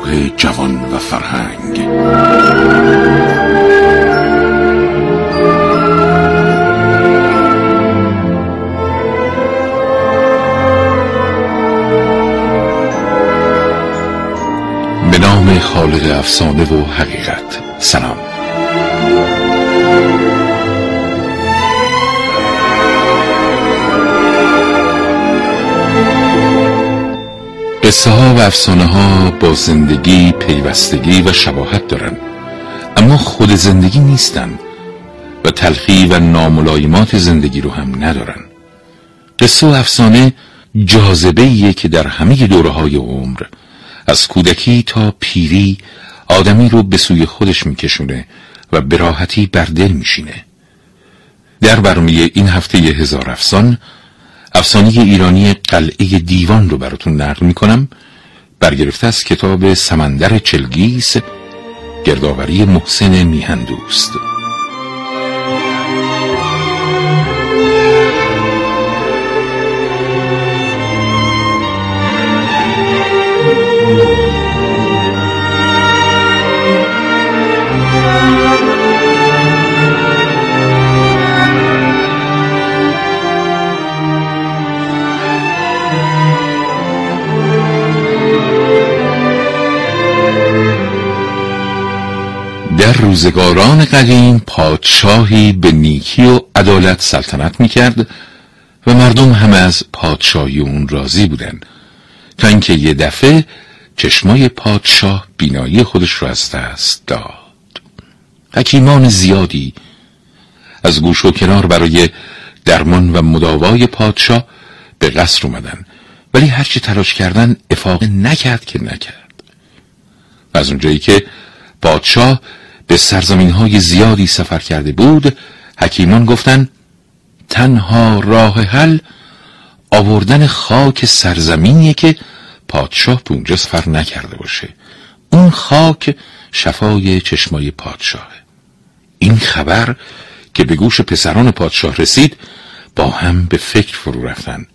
گروه جوان و فرهنگ. به نام خالق افسانه و حقیقت. سلام. قصه ها و افسانه ها با زندگی پیوستگی و شباهت دارن. اما خود زندگی نیستن و تلخی و ناملایمات زندگی رو هم ندارن. قصه و افسانه جاذبه که در همه دوره های عمر از کودکی تا پیری آدمی رو به سوی خودش میکشونه و به راحتی بر دل میشینه. در برمی این هفته هزار افسان افسانه ایرانی قلعه دیوان رو براتون نقل می‌کنم. برگرفته از کتاب سمندر چلگیس گردآوری محسن میهندوست. در روزگاران قدیم پادشاهی به نیکی و عدالت سلطنت می‌کرد و مردم همه از پادشاهی اون راضی بودن. تا اینکه یه دفعه چشمای پادشاه بینایی خودش را از دست داد. حکیمان زیادی از گوش و کنار برای درمان و مداوای پادشاه به قصر اومدن. ولی هرچی تلاش کردن افاقه نکرد که نکرد. و از اونجایی که پادشاه به سرزمین های زیادی سفر کرده بود حکیمان گفتن تنها راه حل آوردن خاک سرزمینیه که پادشاه به اونجا سفر نکرده باشه. اون خاک شفای چشمای پادشاهه. این خبر که به گوش پسران پادشاه رسید با هم به فکر فرو رفتن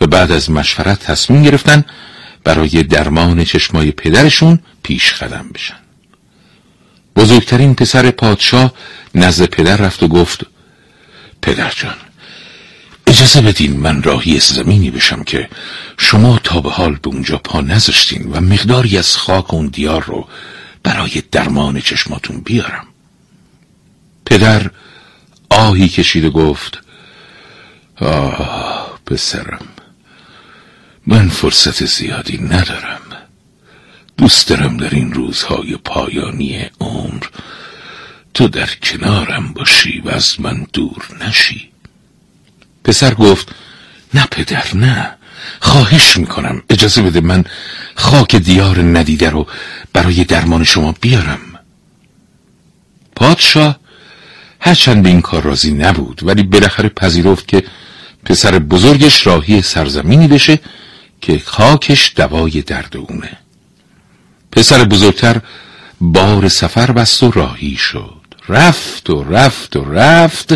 و بعد از مشورت تصمیم گرفتن برای درمان چشمای پدرشون پیش قدم بشن. بزرگترین پسر پادشاه نزد پدر رفت و گفت پدر جان اجازه بدین من راهی زمینی بشم که شما تا به حال به اونجا پا نذاشتین و مقداری از خاک اون دیار رو برای درمان چشماتون بیارم. پدر آهی کشید و گفت آه پسرم من فرصت زیادی ندارم. دوست دارم در این روزهای پایانی عمر تو در کنارم باشی و از من دور نشی. پسر گفت نه پدر نه خواهش می‌کنم اجازه بده من خاک دیار ندیده رو برای درمان شما بیارم. پادشاه هرچند به این کار راضی نبود ولی بالاخره پذیرفت که پسر بزرگش راهی سرزمینی بشه که خاکش دوای درد اونه. پسر بزرگتر بار سفر بست و راهی شد. رفت و رفت و رفت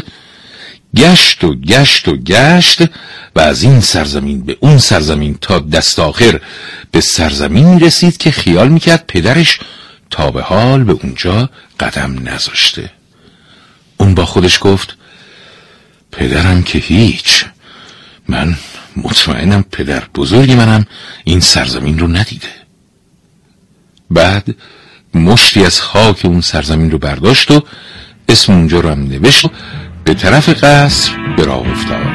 گشت و گشت و گشت و از این سرزمین به اون سرزمین تا دست آخر به سرزمین رسید که خیال می‌کرد پدرش تا به حال به اونجا قدم نذاشته. اون با خودش گفت پدرم که هیچ من مطمئنم پدر بزرگی منم این سرزمین رو ندیده. بعد مشتی از خاک اون سرزمین رو برداشت و اسم اونجا رو هم نوشت و به طرف قصر به افتاد.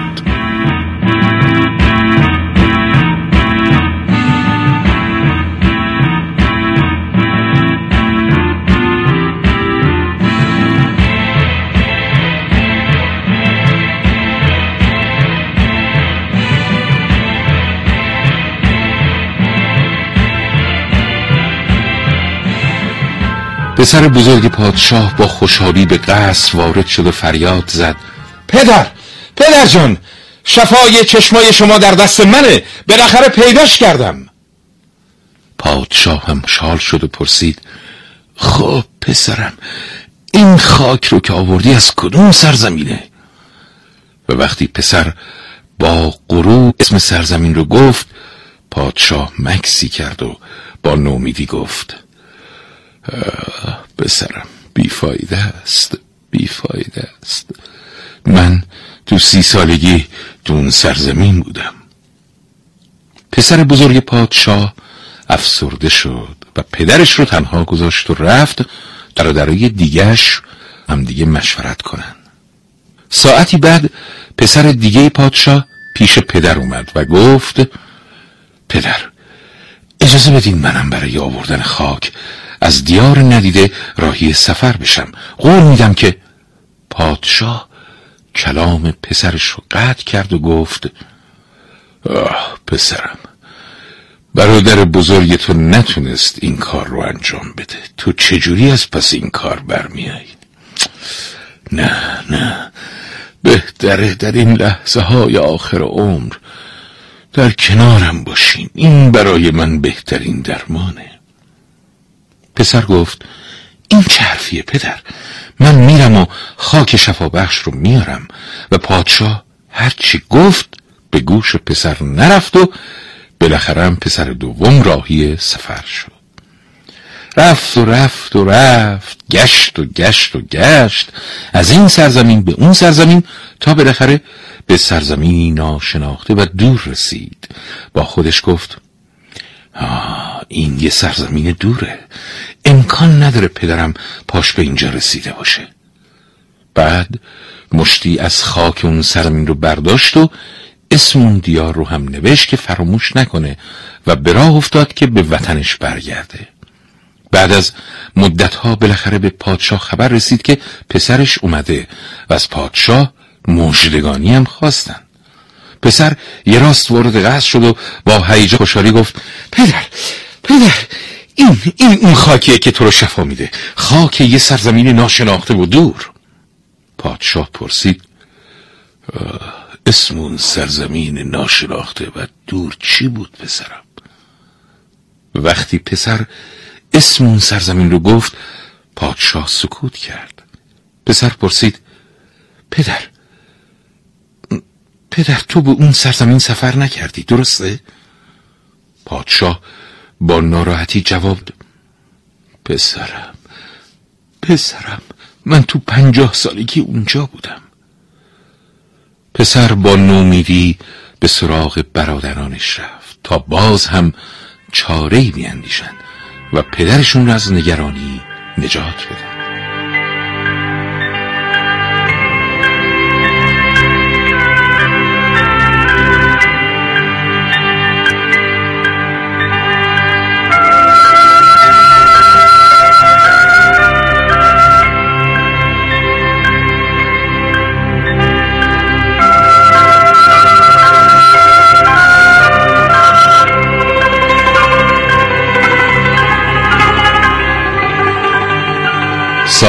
پسر بزرگ پادشاه با خوشحالی به قصر وارد شد و فریاد زد. پدر پدر جان شفای چشمای شما در دست منه. بالاخره پیداش کردم. پادشاه هم شال شد و پرسید خب پسرم این خاک رو که آوردی از کدوم سرزمینه؟ و وقتی پسر با غرور اسم سرزمین رو گفت پادشاه مکسی کرد و با نومیدی گفت بسرم. بیفایده است. بیفایده است. من تو سی سالگی دون سرزمین بودم. پسر بزرگ پادشاه افسرده شد و پدرش رو تنها گذاشت و رفت در درای دیگهش هم دیگه مشورت کنن. ساعتی بعد پسر دیگه پادشاه پیش پدر اومد و گفت پدر اجازه بدین منم برای آوردن خاک از دیار ندیده راهی سفر بشم. قول میدم که پادشاه کلام پسرش رو قطع کرد و گفت آه پسرم برادر بزرگ تو نتونست این کار رو انجام بده. تو چجوری از پس این کار برمیایی نه نه بهتره در این لحظه های آخر عمر در کنارم باشین این برای من بهترین درمانه. پسر گفت این چه حرفیه پدر؟ من میرم و خاک شفابخش رو میارم و پادشاه هرچی گفت به گوش پسر نرفت و بالاخره پسر دوم راهی سفر شد. رفت و رفت و رفت گشت و گشت و گشت از این سرزمین به اون سرزمین تا بالاخره به سرزمینی ناشناخته و دور رسید. با خودش گفت آه این یه سرزمین دوره. امکان نداره پدرم پاش به اینجا رسیده باشه. بعد مشتی از خاک اون سرزمین رو برداشت و اسم اون دیار رو هم نوشت که فراموش نکنه و به راه افتاد که به وطنش برگرده. بعد از مدتها بالاخره به پادشاه خبر رسید که پسرش اومده و از پادشاه مژدگانی هم خواستن. پسر یه راست وارد قصد شد و با هیجان خوشحالی گفت پدر پدر این این اون خاکیه که تو رو شفا میده. خاک یه سرزمین ناشناخته و دور. پادشاه پرسید اسم اون سرزمین ناشناخته و دور چی بود پسرم؟ وقتی پسر اسم اون سرزمین رو گفت پادشاه سکوت کرد. پسر پرسید پدر پدر تو به اون سرزمین سفر نکردی درسته؟ پادشاه با ناراحتی جواب داد. پسرم پسرم من تو پنجاه سالگی اونجا بودم. پسر با نومیدی به سراغ برادرانش رفت تا باز هم چاره بیاندیشند و پدرشون را از نگرانی نجات بدن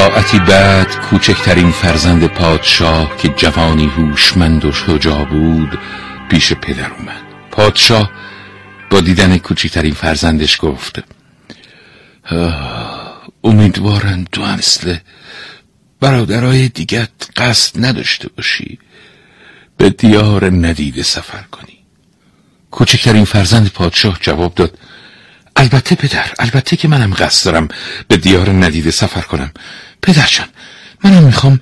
ساعتی بعد کوچکترین فرزند پادشاه که جوانی هوشمند و شجاع بود پیش پدر اومد. پادشاه با دیدن کوچکترین فرزندش گفت امیدوارم تو مثل برادرای دیگت قصد نداشته باشی. به دیار ندیده سفر کنی. کوچکترین فرزند پادشاه جواب داد البته پدر البته که منم قصد دارم به دیار ندیده سفر کنم. پدرجان منم می‌خوام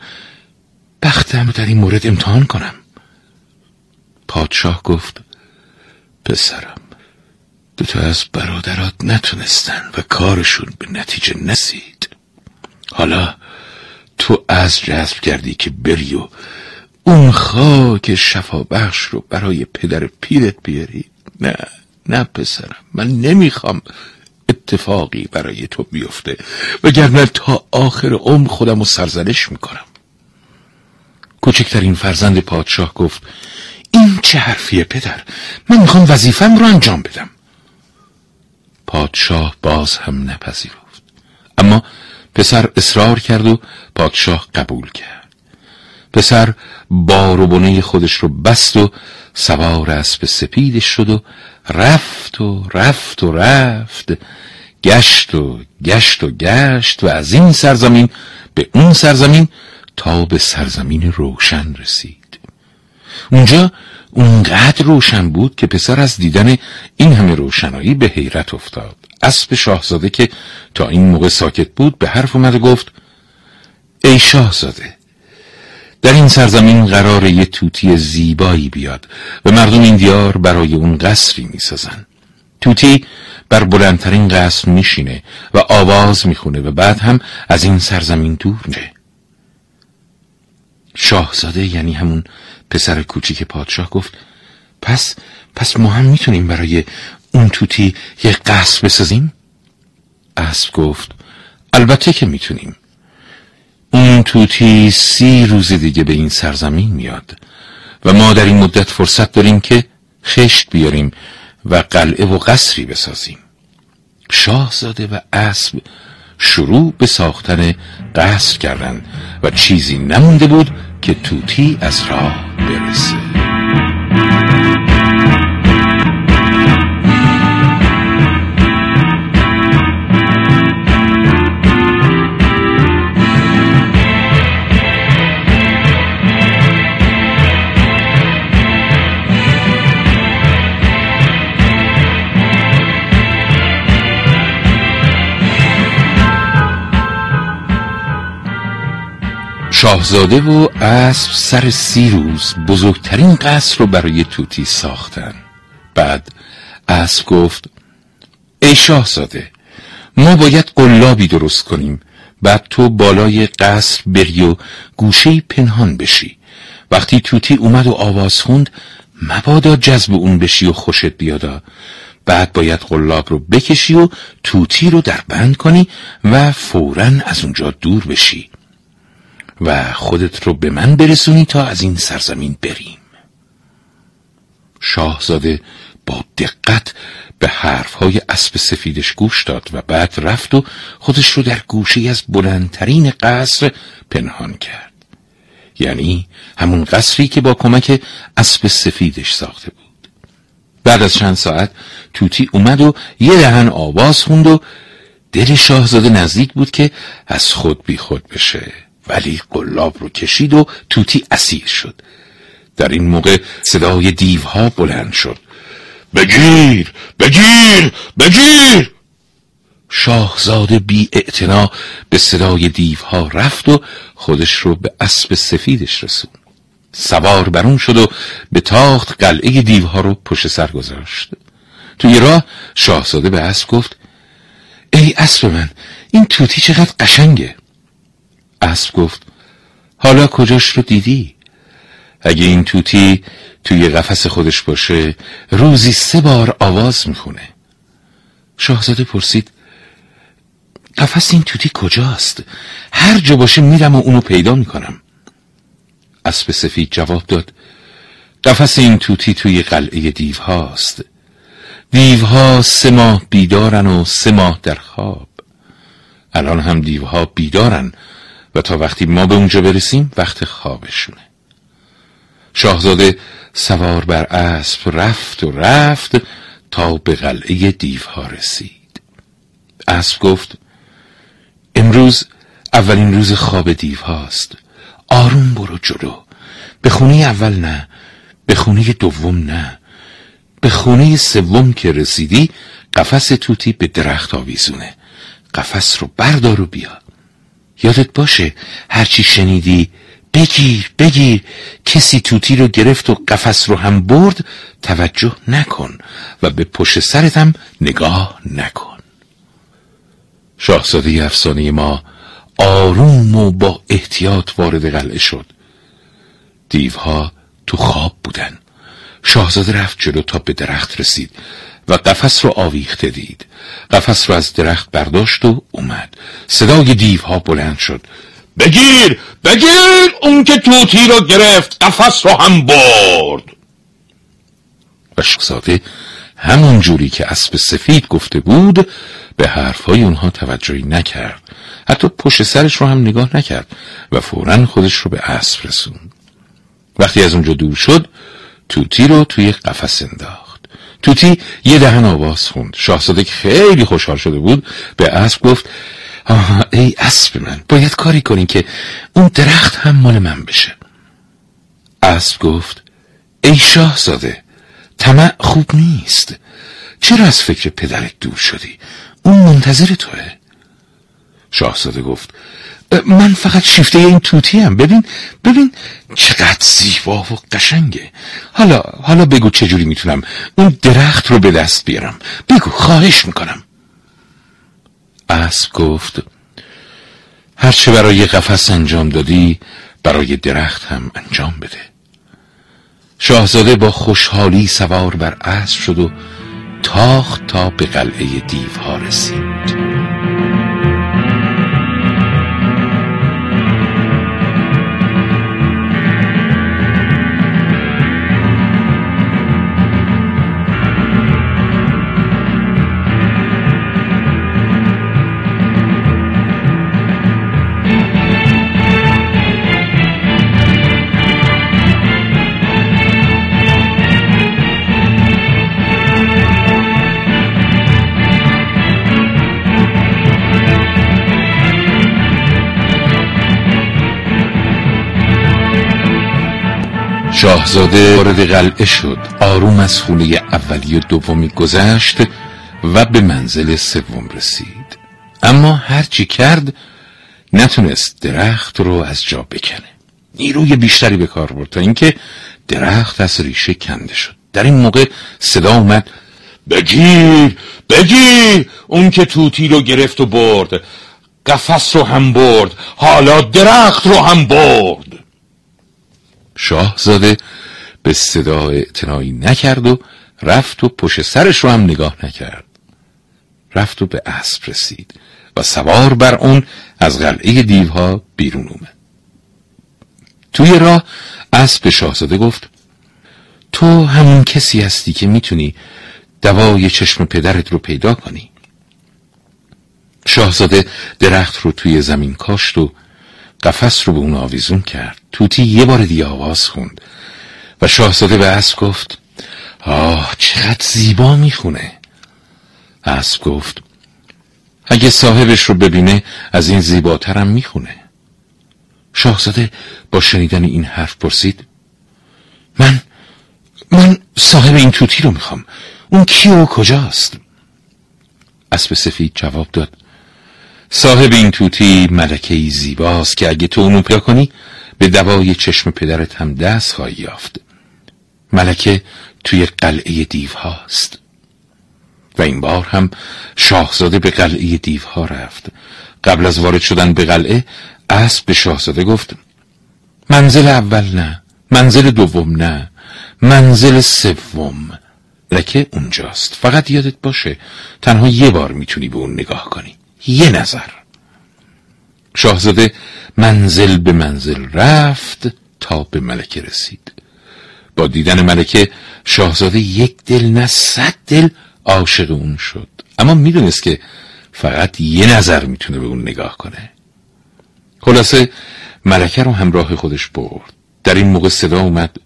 بختم در این مورد امتحان کنم. پادشاه گفت پسرم دوتا از برادرات نتونستن و کارشون به نتیجه نسید حالا تو از جذب کردی که بری و اون خاک شفا بخش رو برای پدر پیرت بیاری؟ نه نه پسرم من نمی‌خوام اتفاقی برای تو بیفته. وگرنه تا آخر عمر خودم رو سرزنش می‌کنم. کوچکترین فرزند پادشاه گفت این چه حرفیه پدر؟ من می‌خوام وظیفم رو انجام بدم. پادشاه باز هم نپذیرفت. اما پسر اصرار کرد و پادشاه قبول کرد. پسر بار و بنه خودش رو بست و سوار اسب سپیدش شد و رفت و رفت و رفت گشت و گشت و گشت و از این سرزمین به اون سرزمین تا به سرزمین روشن رسید. اونجا اونقدر روشن بود که پسر از دیدن این همه روشنایی به حیرت افتاد. اسب شاهزاده که تا این موقع ساکت بود به حرف اومد و گفت ای شاهزاده در این سرزمین قرار یه توتی زیبایی بیاد و مردم این دیار برای اون قصری می‌سازن. توتی بر بلندترین قصر میشینه و آواز می‌خونه و بعد هم از این سرزمین دور میشه. شاهزاده یعنی همون پسر کوچیک پادشاه گفت پس پس ما هم می‌تونیم برای اون توتی یه قصر بسازیم؟ اسب گفت البته که می‌تونیم. اون توتی سی روز دیگه به این سرزمین میاد و ما در این مدت فرصت داریم که خشت بیاریم و قلعه و قصری بسازیم. شاهزاده و اسب شروع به ساختن قصر کردند و چیزی نمونده بود که توتی از راه برسه. شاهزاده و اسب سر سی روز بزرگترین قصر رو برای توتی ساختن. بعد اسب گفت ای شاهزاده ما باید قلابی درست کنیم. بعد تو بالای قصر بری و گوشه پنهان بشی. وقتی توتی اومد و آواز خوند مبادا جذب اون بشی و خوشت بیادا بعد باید قلاب رو بکشی و توتی رو در بند کنی و فورا از اونجا دور بشی. و خودت رو به من برسونی تا از این سرزمین بریم. شاهزاده با دقت به حرفهای اسب سفیدش گوش داد و بعد رفت و خودش رو در گوشه از بلندترین قصر پنهان کرد. یعنی همون قصری که با کمک اسب سفیدش ساخته بود. بعد از چند ساعت توتی اومد و یه دهن آواز خوند و دل شاهزاده نزدیک بود که از خود بی خود بشه. ولی قلاب رو کشید و توتی اسیر شد. در این موقع صدای دیوها بلند شد. بگیر! بگیر! بگیر! شاهزاده بی اعتنا به صدای دیوها رفت و خودش رو به اسب سفیدش رسون سوار برون شد و به تاخت قلعه دیوها رو پشت سر گذاشت. توی راه شاهزاده به اسب گفت ای اسب من این توتی چقدر قشنگه. اسب گفت حالا کجاش رو دیدی؟ اگه این توتی توی قفس خودش باشه روزی سه بار آواز می‌خونه شاهزاده پرسید قفس این توتی کجاست؟ هر جا باشه میرم و اونو پیدا می‌کنم اسب سفید جواب داد قفس این توتی توی قلعه دیو هاست دیوها سه ماه بیدارن و سه ماه در خواب الان هم دیوها بیدارن و تا وقتی ما به اونجا برسیم وقت خوابشونه. شاهزاده سوار بر اسب رفت و رفت تا به قلعه دیوها رسید. اسب گفت امروز اولین روز خواب دیوهاست. آروم برو جلو. به خونه اول نه به خونه دوم نه. به خونه سوم که رسیدی قفس توتی به درخت آویزونه. قفس رو بردار و بیا. یادت باشه هرچی شنیدی بگیر بگیر. کسی توتی رو گرفت و قفس رو هم برد توجه نکن و به پشت سرت نگاه نکن. شاهزاده افسانه ما آروم و با احتیاط وارد قلعه شد. دیوها تو خواب بودن. شاهزاده رفت جلو تا به درخت رسید. و قفس رو آویخته دید. قفس رو از درخت برداشت و اومد. صدای دیوها بلند شد. بگیر! بگیر! اون که توتی رو گرفت قفس رو هم برد! و شخصاده همون جوری که اسب سفید گفته بود به حرفهای اونها توجهی نکرد. حتی پشت سرش رو هم نگاه نکرد و فورا خودش رو به اسب رسوند. وقتی از اونجا دور شد توتی رو توی قفس انداخت. توتی یه دهن آواز خوند. شاهزاده که خیلی خوشحال شده بود به اسب گفت آها ای اسب من باید کاری کنی که اون درخت هم مال من بشه. اسب گفت ای شاهزاده طمع خوب نیست. چرا از فکر پدرت دور شدی؟ اون منتظر توه. شاهزاده گفت من فقط شیفته این توتی هم ببین ببین چقدر زیبا و قشنگه. حالا حالا بگو چجوری می‌تونم اون درخت رو به دست بیارم. بگو خواهش می‌کنم. اسب گفت هرچه برای قفس انجام دادی برای درخت هم انجام بده. شاهزاده با خوشحالی سوار بر اسب شد و تاخت تا به قلعه دیوها رسید. شاهزاده وارد قلعه شد. آروم از خونه اولی و دومی گذشت و به منزل سوم رسید. اما هرچی کرد نتونست درخت رو از جا بکنه. نیروی بیشتری به کار برد تا اینکه درخت از ریشه کنده شد. در این موقع صدا اومد بگیر بگیر اون که توتی رو گرفت و برد قفس رو هم برد حالا درخت رو هم برد. شاهزاده به صدا اعتنایی نکرد و رفت و پشت سرش رو هم نگاه نکرد. رفت و به اسب رسید و سوار بر اون از قلعه دیوها بیرون اومد. توی راه اسب به شاهزاده گفت تو همون کسی هستی که می‌تونی دوای چشم پدرت رو پیدا کنی. شاهزاده درخت رو توی زمین کاشت و قفس رو به اون آویزون کرد. توتی یه بار دیگه آواز خوند و شاهزاده به اسب گفت آه چقدر زیبا می‌خونه. اسب گفت اگه صاحبش رو ببینه از این زیباترم می‌خونه. شاهزاده با شنیدن این حرف پرسید من من صاحب این توتی رو می‌خوام. اون کی و کجاست؟ اسب سفید جواب داد صاحب این توتی ملکه زیباست که اگه تو اونو پیدا کنی به دوای چشم پدرت هم دست خواهی یافت. ملکه توی قلعه دیو هاست. و این بار هم شاهزاده به قلعه دیوها رفت. قبل از وارد شدن به قلعه اسب به شاهزاده گفت منزل اول نه منزل دوم نه منزل سوم. لکه اونجاست. فقط یادت باشه تنها یه بار می‌تونی به اون نگاه کنی. یه نظر. شاهزاده منزل به منزل رفت تا به ملکه رسید. با دیدن ملکه شاهزاده یک دل نه صد دل عاشق اون شد. اما می‌دونست که فقط یه نظر می‌تونه به اون نگاه کنه. خلاصه ملکه رو همراه خودش برد. در این موقع صدا اومد.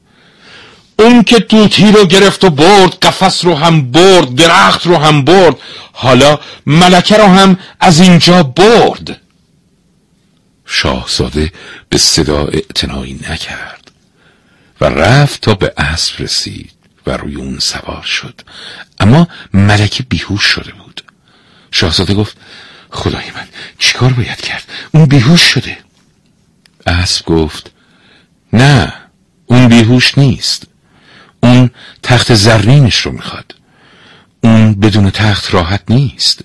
اون که توتی رو گرفت و برد قفس رو هم برد درخت رو هم برد حالا ملکه رو هم از اینجا برد. شاهزاده به صدا اعتنایی نکرد و رفت تا به اسب رسید و روی اون سوار شد. اما ملکه بیهوش شده بود. شاهزاده گفت خدای من چیکار باید کرد؟ اون بیهوش شده. اسب گفت نه اون بیهوش نیست. اون تخت زرینش رو می‌خواد. اون بدون تخت راحت نیست.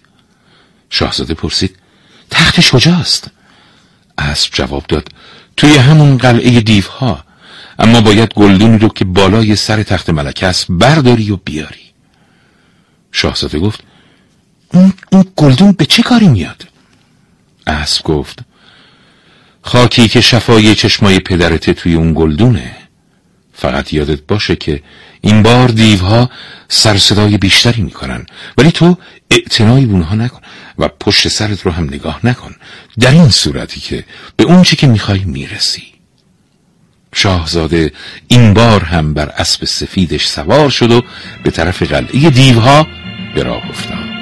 شاهزاده پرسید تختش کجاست؟ اسب جواب داد. توی همون قلعه دیوها. اما باید گلدونی رو که بالای سر تخت ملکه است برداری و بیاری. شاهزاده گفت اون, اون گلدون به چه کاری میاد؟ اسب گفت خاکی که شفای چشمای پدرت توی اون گلدونه. فقط یادت باشه که این بار دیوها سرصدای بیشتری می‌کنن. ولی تو اعتنایی بونها نکن و پشت سرت رو هم نگاه نکن. در این صورتی که به اون چی که می‌خوای می‌رسی. شاهزاده این بار هم بر اسب سفیدش سوار شد و به طرف قلعه دیوها به راه افتاد.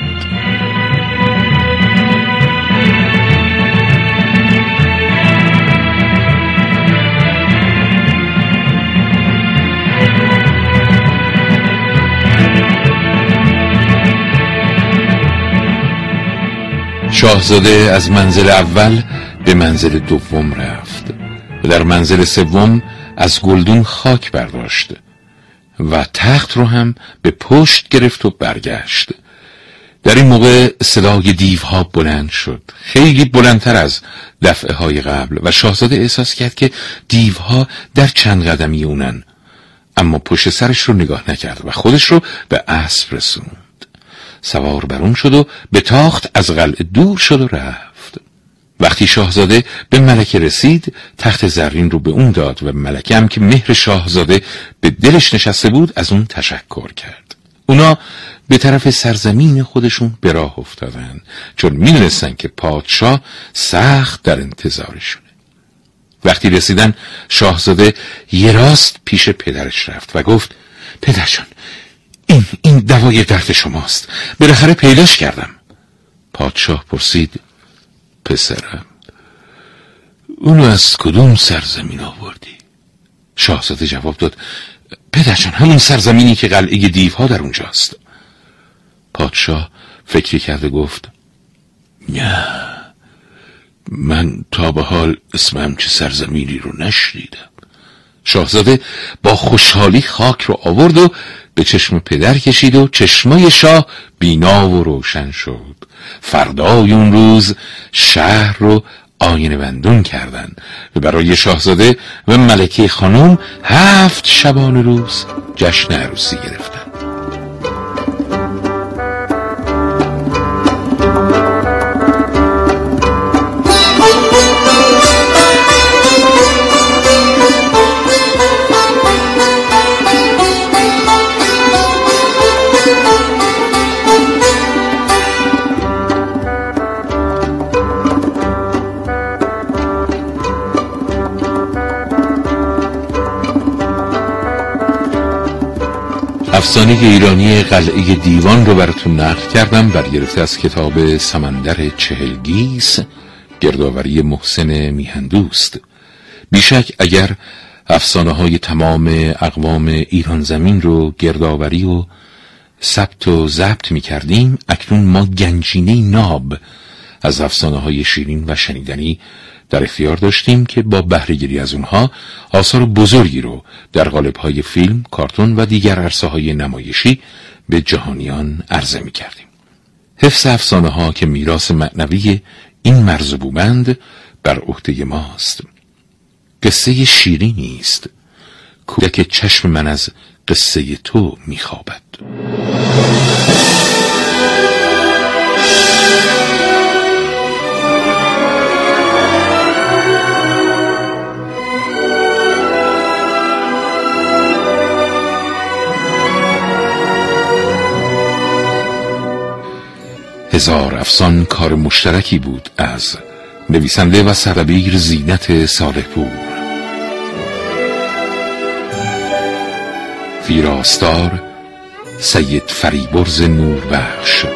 شاهزاده از منزل اول به منزل دوم رفت و در منزل سوم از گلدون خاک برداشت و تخت رو هم به پشت گرفت و برگشت. در این موقع صدای دیوها بلند شد. خیلی بلندتر از دفعه های قبل و شاهزاده احساس کرد که دیوها در چند قدمی اونن. اما پشت سرش رو نگاه نکرد و خودش رو به اسب رسوند. سوار بر اون شد و به تاخت از قلعه دور شد و رفت. وقتی شاهزاده به ملکه رسید تخت زرین رو به اون داد و ملکه هم که مهر شاهزاده به دلش نشسته بود از اون تشکر کرد. اونا به طرف سرزمین خودشون به راه افتادن چون می‌دونستن که پادشاه سخت در انتظارشونه. وقتی رسیدن شاهزاده یه راست پیش پدرش رفت و گفت پدرشان این این دوای درد شماست. بالاخره پیداش کردم. پادشاه پرسید پسرم اونو از کدوم سرزمین آوردی؟ شاهزاده جواب داد پدرشان همون سرزمینی که قلعه دیوها در اونجاست. پادشاه فکری کرده گفت نه من تا به حال اسم چه سرزمینی رو نشنیدم. شاهزاده با خوشحالی خاک رو آورد و به چشم پدر کشید و چشمای شاه بینا و روشن شد. فردای اون روز شهر رو آینه بندون کردند و برای شاهزاده و ملکه خانم هفت شبان روز جشن عروسی گرفتن. افسانه ایرانی قلعه دیوان رو براتون نقل کردم برگرفته از کتاب سمندر چهلگیس گردآوری محسن میهندوست. بیشک اگر افسانه های تمام اقوام ایران زمین رو گردآوری و ثبت و ضبط می کردیم اکنون ما گنجینه ناب از افسانه های شیرین و شنیدنی در اختیار داشتیم که با بهرهگیری از اونها آثار بزرگی رو در قالب های فیلم، کارتون و دیگر عرصه های نمایشی به جهانیان عرضه می کردیم. حفظ افسانه ها که میراث معنوی این مرز بومند بر عهده ماست. قصه شیرینی است. کودک چشم من از قصه تو میخوابد. هزار افسان کار مشترکی بود از نویسنده و سردبیر زینت صالح پور ویراستار سید فریبرز نوربخش.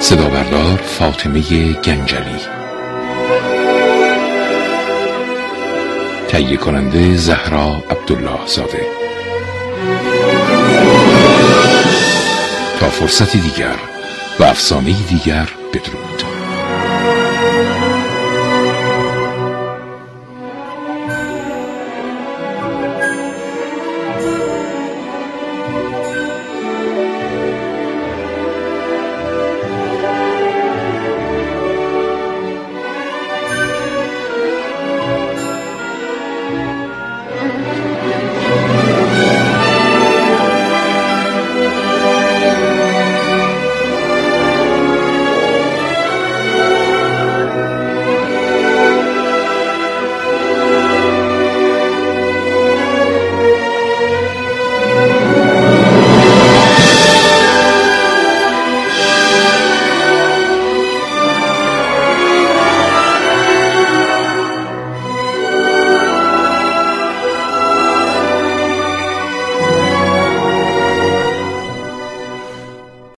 صدا بردار فاطمه گنجلی. تهیه کننده زهرا عبدالله زاده. تا فرصتی دیگر و افسانه دیگر بدرود.